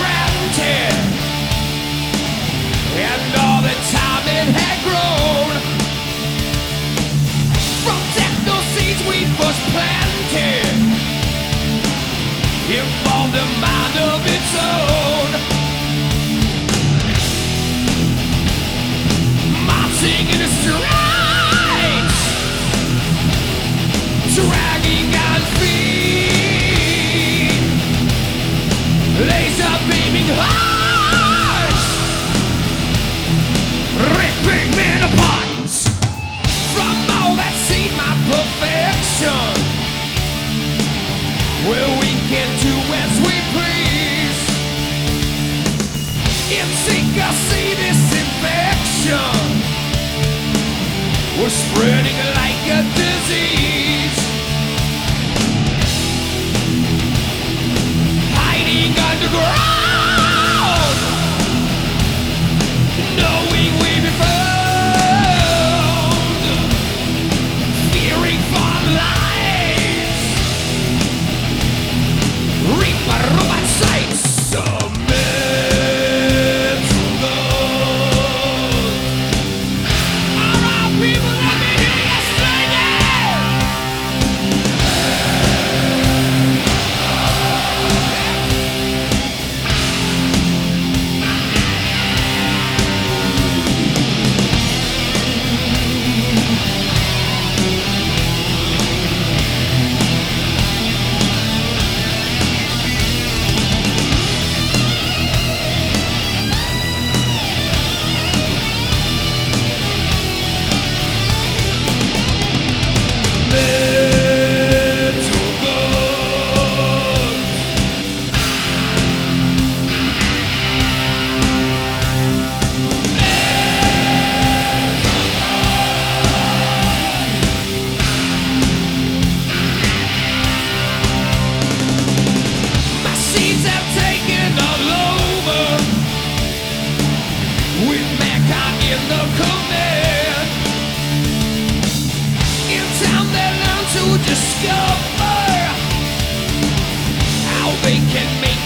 granted And all the time it had grown. From seeds we first planted. Evolved a mind of its own. sick, I see this infection. We're spreading like a disease. to discover how they can make